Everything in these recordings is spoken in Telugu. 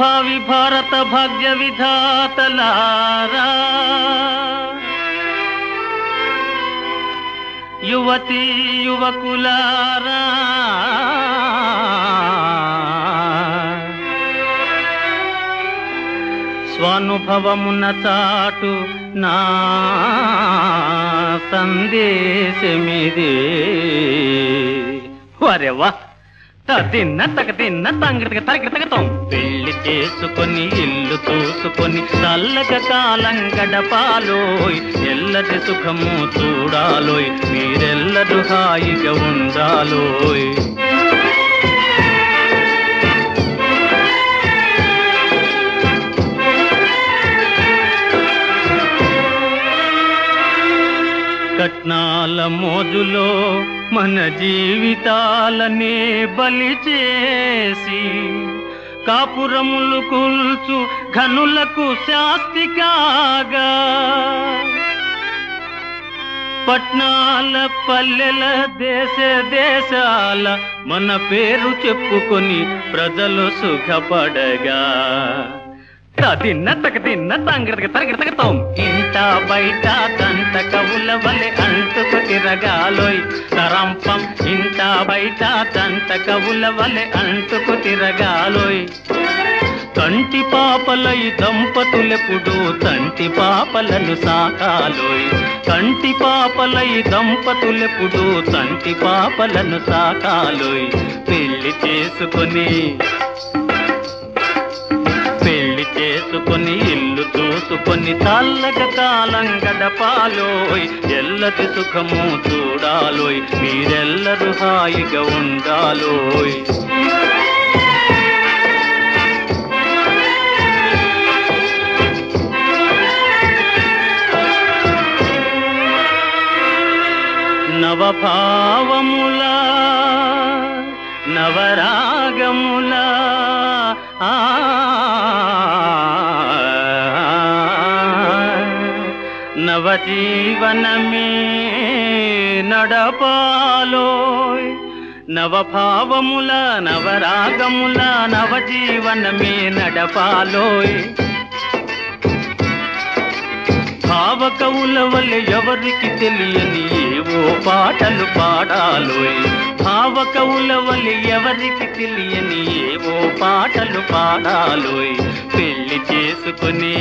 భావి భారత భాగ్య విధాతలారా యువతి యువకులారా. స్వానుభవమున చాటు నా సందేశమిదే. వరెవా తిన్న తగ తిన్న తంగడికి తరగతి పెళ్ళి చేసుకొని ఇల్లు చూసుకొని చల్లగ కాలం గడపాలోయ్ ఎల్లటి సుఖము చూడాలోయ్ మీరెల్లరూ హాయిగా ఉండాలోయ్. కట్నాల మోజులో మన జీవితాలనే బలి చేసి కాపురములు కూల్చు ఘనులకు శాస్తి కాగా. పట్నాల పల్లెల దేశ దేశాల మన పేరు చెప్పుకొని ప్రజలు సుఖపడగా. తిన్న తగ తిన్న తంగడికి తరగతి తగతాం ఇంట బయట దంత కవుల వలె అంటుకు తిరగాలోయ్ తరంపం ఇంట బయట దంత కవుల వలె అంటుకు తిరగాలోయ్ కంటి పాపలై దంపతులెప్పుడు తంటి పాపలను సాకాలోయ్. కంటి పాపలై దంపతులెప్పుడు తంటి పాపలను సాకాలోయ్. పెళ్ళి చేసుకొని చేసుకొని ఇల్లు చూసుకొని చల్లగ కాలం గడపాలోయ్. ఎల్లటి సుఖము చూడాలోయ్. మీరెల్లరూ హాయిగా ఉండాలోయ్. నవభావముల నవరాగముల ఆ నవజీవనమే నడపాలోయ్ నవభావముల నవరాగముల నవజీవనమే నడపాలోయ్ భావకవుల వల్ల ఎవరికి తెలియని ఏవో పాటలు పాడాలోయ్ భావకవుల వల్ల ఎవరికి తెలియని ఏవో పాటలు పాడాలోయ్ పెళ్ళి చేసుకుని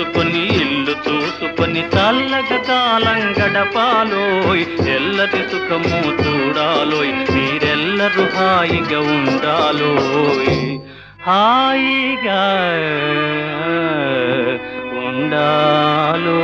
చేసుకొని ఇల్లు చూసుకొని చల్లగా కాలం గడపాలోయ్ ఎల్లటి సుఖము చూడాలోయ్ మీరెల్లరూ హాయిగా ఉండాలోయ్. హాయిగా ఉండాలో